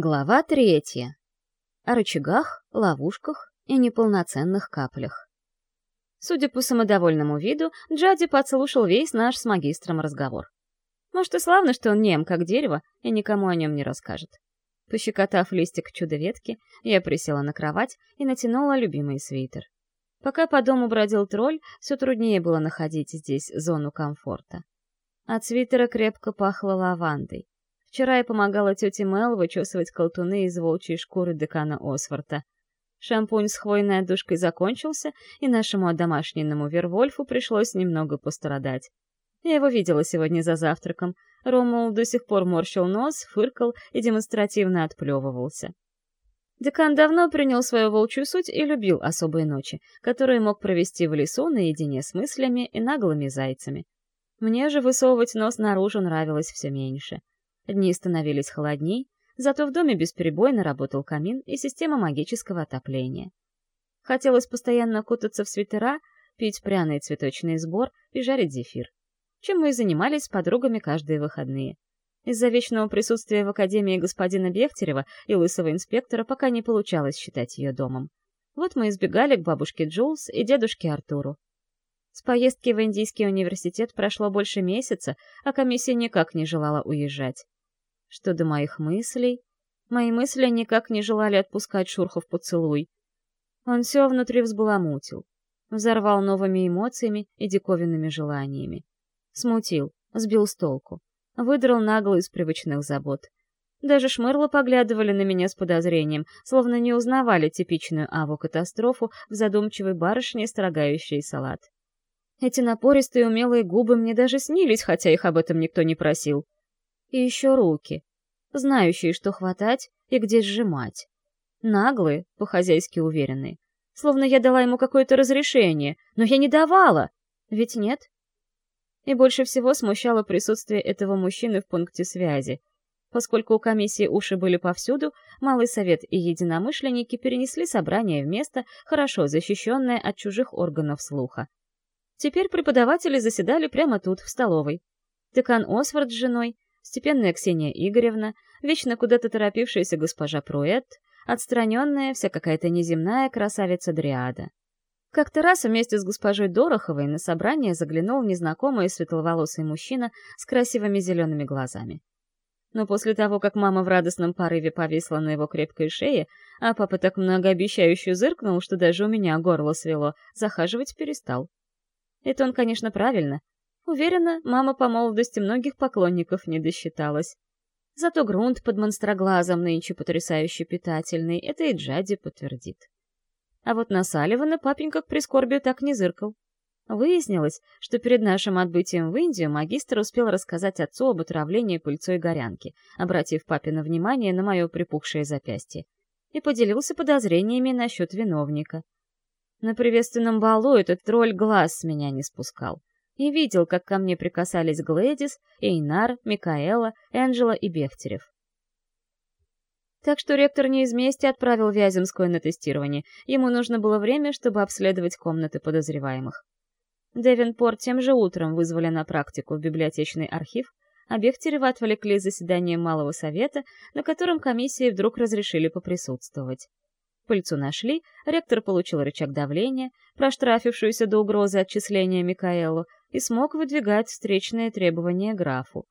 Глава третья. О рычагах, ловушках и неполноценных каплях. Судя по самодовольному виду, Джади подслушал весь наш с магистром разговор. Может, и славно, что он нем, как дерево, и никому о нем не расскажет. Пощекотав листик чудо-ветки, я присела на кровать и натянула любимый свитер. Пока по дому бродил тролль, все труднее было находить здесь зону комфорта. От свитера крепко пахло лавандой. Вчера я помогала тете Мел вычесывать колтуны из волчьей шкуры декана Осворта. Шампунь с хвойной отдушкой закончился, и нашему домашнему Вервольфу пришлось немного пострадать. Я его видела сегодня за завтраком. Ромул до сих пор морщил нос, фыркал и демонстративно отплевывался. Декан давно принял свою волчью суть и любил особые ночи, которые мог провести в лесу наедине с мыслями и наглыми зайцами. Мне же высовывать нос наружу нравилось все меньше. Дни становились холодней, зато в доме бесперебойно работал камин и система магического отопления. Хотелось постоянно кутаться в свитера, пить пряный цветочный сбор и жарить зефир. Чем мы и занимались с подругами каждые выходные. Из-за вечного присутствия в академии господина Бехтерева и лысого инспектора пока не получалось считать ее домом. Вот мы избегали к бабушке Джулс и дедушке Артуру. С поездки в Индийский университет прошло больше месяца, а комиссия никак не желала уезжать. Что до моих мыслей... Мои мысли никак не желали отпускать Шурхов поцелуй. Он все внутри взбаламутил. Взорвал новыми эмоциями и диковинными желаниями. Смутил, сбил с толку. Выдрал нагло из привычных забот. Даже шмырло поглядывали на меня с подозрением, словно не узнавали типичную аву-катастрофу в задумчивой барышне, строгающей салат. Эти напористые умелые губы мне даже снились, хотя их об этом никто не просил. И еще руки, знающие, что хватать и где сжимать. Наглые, по-хозяйски уверенные. Словно я дала ему какое-то разрешение, но я не давала. Ведь нет? И больше всего смущало присутствие этого мужчины в пункте связи. Поскольку у комиссии уши были повсюду, Малый Совет и единомышленники перенесли собрание в место, хорошо защищенное от чужих органов слуха. Теперь преподаватели заседали прямо тут, в столовой. Декан Освард с женой, степенная Ксения Игоревна, вечно куда-то торопившаяся госпожа Пруэт, отстраненная, вся какая-то неземная красавица Дриада. Как-то раз вместе с госпожой Дороховой на собрание заглянул незнакомый светловолосый мужчина с красивыми зелеными глазами. Но после того, как мама в радостном порыве повисла на его крепкой шее, а папа так многообещающе зыркнул, что даже у меня горло свело, захаживать перестал. Это он, конечно, правильно, Уверена, мама по молодости многих поклонников не досчиталась. Зато грунт под монстроглазом нынче потрясающе питательный, это и Джади подтвердит. А вот на Салливана папенька к прискорбию так не зыркал. Выяснилось, что перед нашим отбытием в Индию магистр успел рассказать отцу об отравлении пыльцой горянки, обратив папино внимание на мое припухшее запястье, и поделился подозрениями насчет виновника. На приветственном балу этот тролль глаз с меня не спускал и видел, как ко мне прикасались Глэдис, Эйнар, Микаэла, Энджела и Бехтерев. Так что ректор не из мести отправил Вяземскую на тестирование. Ему нужно было время, чтобы обследовать комнаты подозреваемых. Девинпорт тем же утром вызвали на практику в библиотечный архив, а Бехтерева отвлекли заседание Малого Совета, на котором комиссии вдруг разрешили поприсутствовать. Пыльцу нашли, ректор получил рычаг давления, проштрафившуюся до угрозы отчисления Микаэлу, и смог выдвигать встречные требования графу.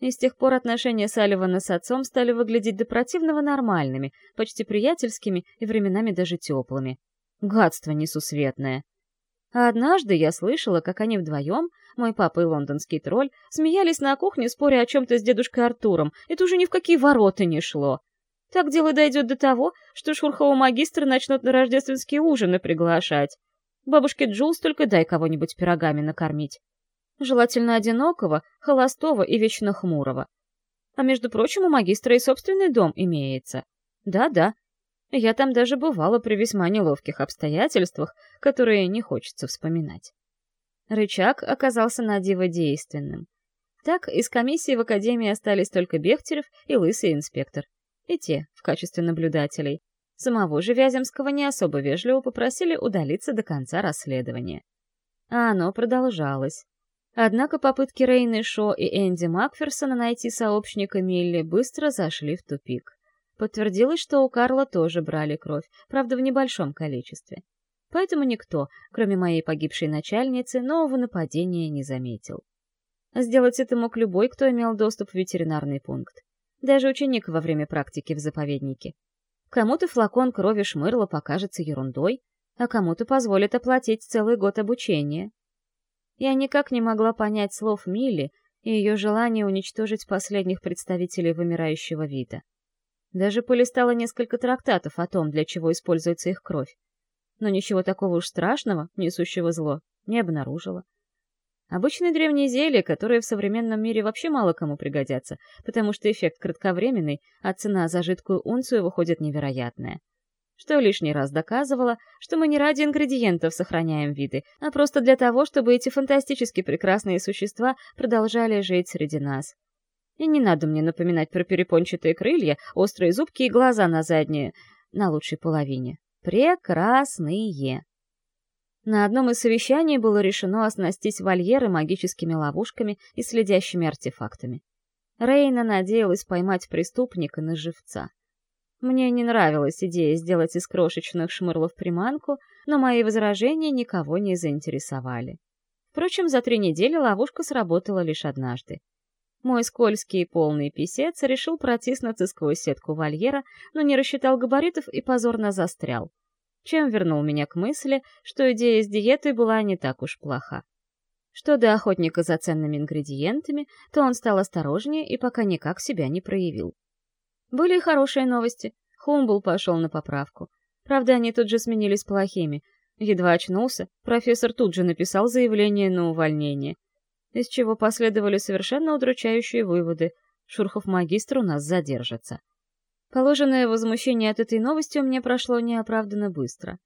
И с тех пор отношения Салливана с отцом стали выглядеть до противного нормальными, почти приятельскими и временами даже теплыми. Гадство несусветное. А однажды я слышала, как они вдвоем, мой папа и лондонский тролль, смеялись на кухне, споря о чем-то с дедушкой Артуром. Это уже ни в какие ворота не шло. Так дело дойдет до того, что шурхового магистра начнут на рождественские ужины приглашать. Бабушке Джулс только дай кого-нибудь пирогами накормить. Желательно одинокого, холостого и вечно хмурого. А между прочим, у магистра и собственный дом имеется. Да-да. Я там даже бывала при весьма неловких обстоятельствах, которые не хочется вспоминать. Рычаг оказался на диво действенным. Так из комиссии в академии остались только Бехтерев и лысый инспектор. И те в качестве наблюдателей. Самого же Вяземского не особо вежливо попросили удалиться до конца расследования. А оно продолжалось. Однако попытки Рейны Шо и Энди Макферсона найти сообщника Милли быстро зашли в тупик. Подтвердилось, что у Карла тоже брали кровь, правда, в небольшом количестве. Поэтому никто, кроме моей погибшей начальницы, нового нападения не заметил. Сделать это мог любой, кто имел доступ в ветеринарный пункт. Даже ученик во время практики в заповеднике. Кому-то флакон крови Шмырла покажется ерундой, а кому-то позволит оплатить целый год обучения. Я никак не могла понять слов Милли и ее желание уничтожить последних представителей вымирающего вида. Даже полистала несколько трактатов о том, для чего используется их кровь. Но ничего такого уж страшного, несущего зло, не обнаружила. Обычные древние зелья, которые в современном мире вообще мало кому пригодятся, потому что эффект кратковременный, а цена за жидкую унцию выходит невероятная. Что лишний раз доказывало, что мы не ради ингредиентов сохраняем виды, а просто для того, чтобы эти фантастически прекрасные существа продолжали жить среди нас. И не надо мне напоминать про перепончатые крылья, острые зубки и глаза на задние, на лучшей половине. Прекрасные. На одном из совещаний было решено оснастить вольеры магическими ловушками и следящими артефактами. Рейна надеялась поймать преступника на живца. Мне не нравилась идея сделать из крошечных шмырлов приманку, но мои возражения никого не заинтересовали. Впрочем, за три недели ловушка сработала лишь однажды. Мой скользкий и полный писец решил протиснуться сквозь сетку вольера, но не рассчитал габаритов и позорно застрял. Чем вернул меня к мысли, что идея с диетой была не так уж плоха. Что до охотника за ценными ингредиентами, то он стал осторожнее и пока никак себя не проявил. Были и хорошие новости. Хумбл пошел на поправку. Правда, они тут же сменились плохими. Едва очнулся, профессор тут же написал заявление на увольнение — из чего последовали совершенно удручающие выводы. Шурхов-магистр у нас задержится. Положенное возмущение от этой новости у меня прошло неоправданно быстро.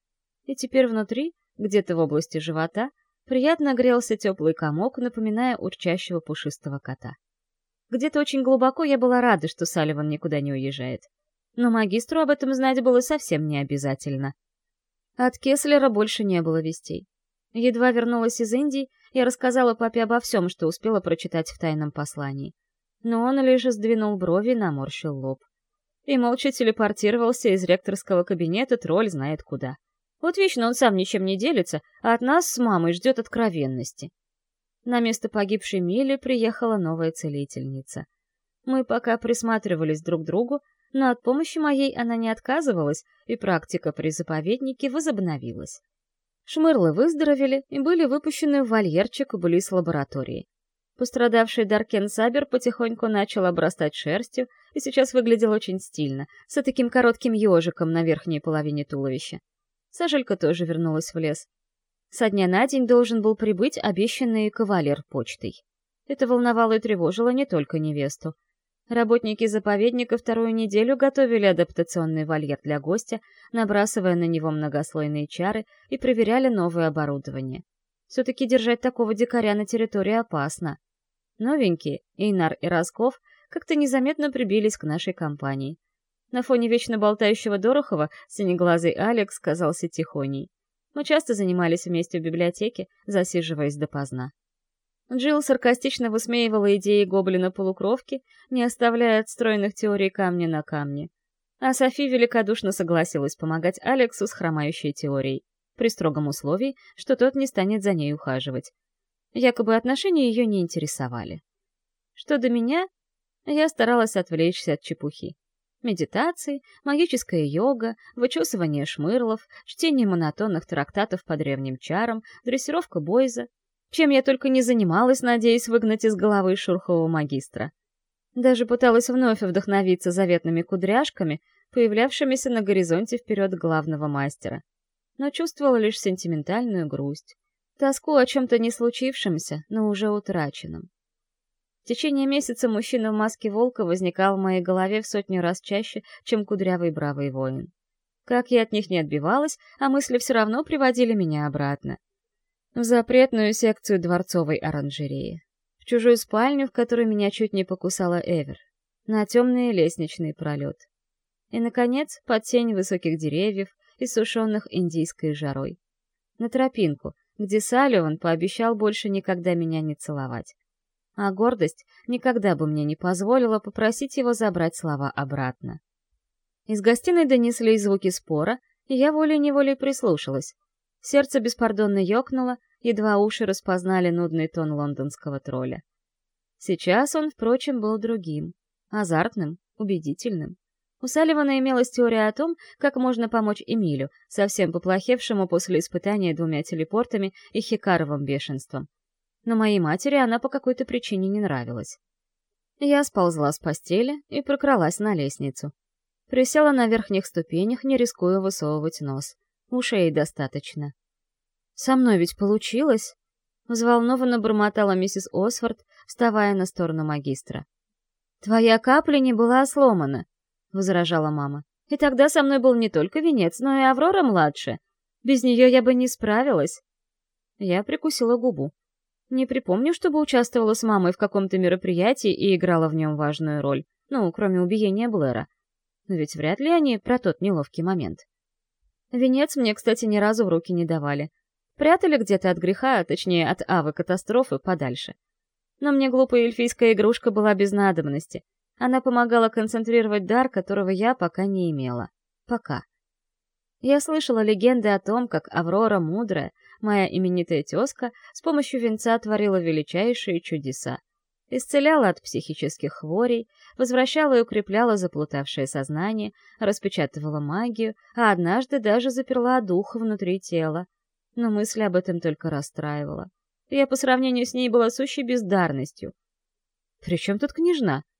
И теперь внутри, где-то в области живота, приятно грелся теплый комок, напоминая урчащего пушистого кота. Где-то очень глубоко я была рада, что Салливан никуда не уезжает. Но магистру об этом знать было совсем не обязательно. От Кеслера больше не было вестей. Едва вернулась из Индии, я рассказала папе обо всем, что успела прочитать в тайном послании. Но он лишь сдвинул брови и наморщил лоб. И молча телепортировался из ректорского кабинета тролль знает куда. Вот вечно он сам ничем не делится, а от нас с мамой ждет откровенности. На место погибшей Мили приехала новая целительница. Мы пока присматривались друг к другу, но от помощи моей она не отказывалась, и практика при заповеднике возобновилась. Шмырлы выздоровели и были выпущены в вольерчик близ лаборатории. Пострадавший Даркен Сабер потихоньку начал обрастать шерстью и сейчас выглядел очень стильно, с таким коротким ежиком на верхней половине туловища. Сажелька тоже вернулась в лес. Со дня на день должен был прибыть обещанный кавалер почтой. Это волновало и тревожило не только невесту. Работники заповедника вторую неделю готовили адаптационный вольер для гостя, набрасывая на него многослойные чары и проверяли новое оборудование. Все-таки держать такого дикаря на территории опасно. Новенькие, Эйнар и Росков, как-то незаметно прибились к нашей компании. На фоне вечно болтающего Дорохова синеглазый Алекс казался тихоней. Мы часто занимались вместе в библиотеке, засиживаясь допоздна. Джилл саркастично высмеивала идеи гоблина-полукровки, не оставляя отстроенных теорий камня на камне. А Софи великодушно согласилась помогать Алексу с хромающей теорией, при строгом условии, что тот не станет за ней ухаживать. Якобы отношения ее не интересовали. Что до меня, я старалась отвлечься от чепухи. Медитации, магическая йога, вычесывание шмырлов, чтение монотонных трактатов по древним чарам, дрессировка бойза, чем я только не занималась, надеясь выгнать из головы шурхового магистра. Даже пыталась вновь вдохновиться заветными кудряшками, появлявшимися на горизонте вперед главного мастера. Но чувствовала лишь сентиментальную грусть, тоску о чем-то не случившемся, но уже утраченном. В течение месяца мужчина в маске волка возникал в моей голове в сотню раз чаще, чем кудрявый бравый воин. Как я от них не отбивалась, а мысли все равно приводили меня обратно в запретную секцию дворцовой оранжереи, в чужую спальню, в которой меня чуть не покусала Эвер, на темный лестничный пролет. И, наконец, под тень высоких деревьев, иссушенных индийской жарой. На тропинку, где Салливан пообещал больше никогда меня не целовать. А гордость никогда бы мне не позволила попросить его забрать слова обратно. Из гостиной донеслись звуки спора, и я волей-неволей прислушалась. Сердце беспардонно ёкнуло, едва уши распознали нудный тон лондонского тролля. Сейчас он, впрочем, был другим, азартным, убедительным. У Салливана имелась теория о том, как можно помочь Эмилю, совсем поплохевшему после испытания двумя телепортами и хикаровым бешенством. Но моей матери она по какой-то причине не нравилась. Я сползла с постели и прокралась на лестницу. Присела на верхних ступенях, не рискуя высовывать нос. Ушей достаточно. «Со мной ведь получилось!» Взволнованно бормотала миссис Осфорд, вставая на сторону магистра. «Твоя капля не была сломана», — возражала мама. «И тогда со мной был не только венец, но и Аврора-младшая. Без нее я бы не справилась». Я прикусила губу. Не припомню, чтобы участвовала с мамой в каком-то мероприятии и играла в нем важную роль. Ну, кроме убиения Блэра. Но ведь вряд ли они про тот неловкий момент. Венец мне, кстати, ни разу в руки не давали. Прятали где-то от греха, а точнее от авы катастрофы, подальше. Но мне глупая эльфийская игрушка была без надобности. Она помогала концентрировать дар, которого я пока не имела. Пока. Я слышала легенды о том, как Аврора Мудрая, моя именитая тезка, с помощью венца творила величайшие чудеса. Исцеляла от психических хворей, возвращала и укрепляла заплутавшее сознание, распечатывала магию, а однажды даже заперла дух внутри тела, но мысль об этом только расстраивала. Я по сравнению с ней была сущей бездарностью. «При чем тут княжна?» —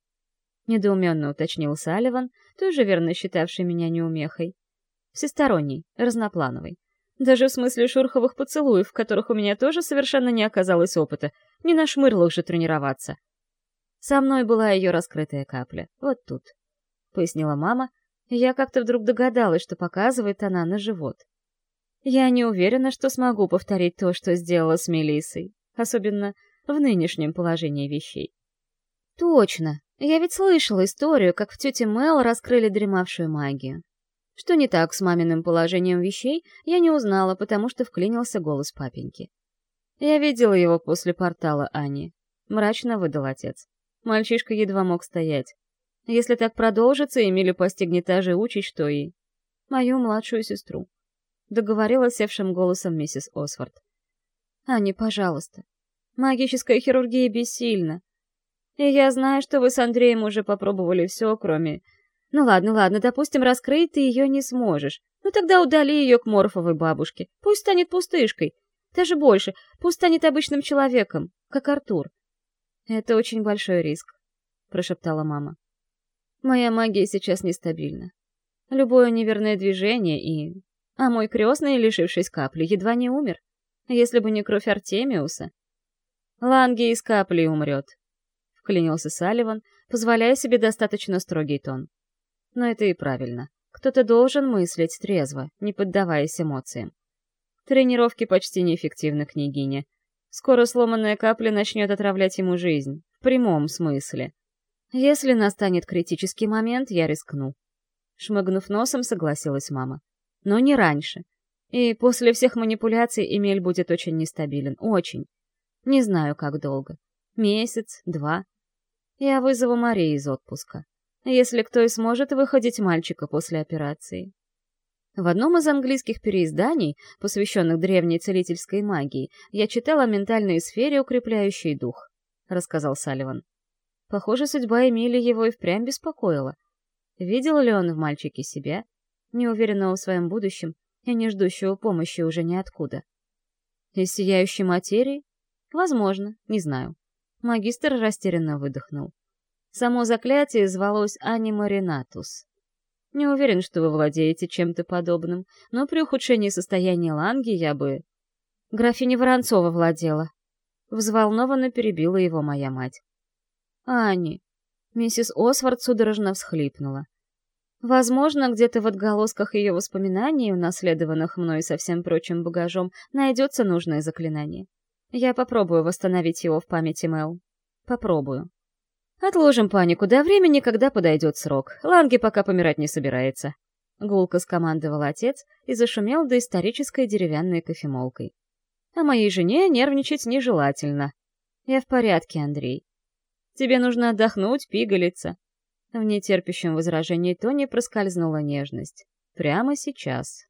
недоуменно уточнил Салливан, тоже верно считавший меня неумехой. Всесторонний, разноплановый. Даже в смысле шурховых поцелуев, в которых у меня тоже совершенно не оказалось опыта. Не на шмырлах же тренироваться. Со мной была ее раскрытая капля. Вот тут. Пояснила мама, я как-то вдруг догадалась, что показывает она на живот. Я не уверена, что смогу повторить то, что сделала с Мелиссой, особенно в нынешнем положении вещей. Точно. Я ведь слышала историю, как в тете Мел раскрыли дремавшую магию. Что не так с маминым положением вещей, я не узнала, потому что вклинился голос папеньки. Я видела его после портала Ани. Мрачно выдал отец. Мальчишка едва мог стоять. Если так продолжится, Эмилю постигнет та же участь, что и... Мою младшую сестру договорила севшим голосом миссис Осфорд. «Ани, пожалуйста. Магическая хирургия бессильна. И я знаю, что вы с Андреем уже попробовали все, кроме... Ну ладно, ладно, допустим, раскрыть ты ее не сможешь. Ну тогда удали ее к морфовой бабушке. Пусть станет пустышкой. Даже больше, пусть станет обычным человеком, как Артур. Это очень большой риск, прошептала мама. Моя магия сейчас нестабильна. Любое неверное движение и а мой крестный, лишившись капли, едва не умер. Если бы не кровь Артемиуса. Ланги из капли умрет, — вклинился Салливан, позволяя себе достаточно строгий тон. Но это и правильно. Кто-то должен мыслить трезво, не поддаваясь эмоциям. Тренировки почти неэффективны, княгиня. Скоро сломанная капля начнет отравлять ему жизнь. В прямом смысле. Если настанет критический момент, я рискну. Шмыгнув носом, согласилась мама но не раньше. И после всех манипуляций Эмиль будет очень нестабилен, очень. Не знаю, как долго. Месяц, два. Я вызову Марии из отпуска. Если кто и сможет выходить мальчика после операции. В одном из английских переизданий, посвященных древней целительской магии, я читал о ментальной сфере, укрепляющей дух, — рассказал Салливан. Похоже, судьба Эмили его и впрямь беспокоила. Видел ли он в мальчике себя? неуверенного в своем будущем и не ждущего помощи уже ниоткуда. Из сияющей материи? Возможно, не знаю. Магистр растерянно выдохнул. Само заклятие звалось Анимаринатус. Не уверен, что вы владеете чем-то подобным, но при ухудшении состояния Ланги я бы... Графиня Воронцова владела. Взволнованно перебила его моя мать. «Ани!» Миссис Освард судорожно всхлипнула. Возможно, где-то в отголосках ее воспоминаний, унаследованных мной со всем прочим багажом, найдется нужное заклинание. Я попробую восстановить его в памяти Мел. Попробую. Отложим панику до времени, когда подойдет срок. Ланги пока помирать не собирается. Гулко скомандовал отец и зашумел до исторической деревянной кофемолкой. А моей жене нервничать нежелательно. Я в порядке, Андрей. Тебе нужно отдохнуть, пигалиться. В нетерпящем возражении Тони проскользнула нежность. Прямо сейчас.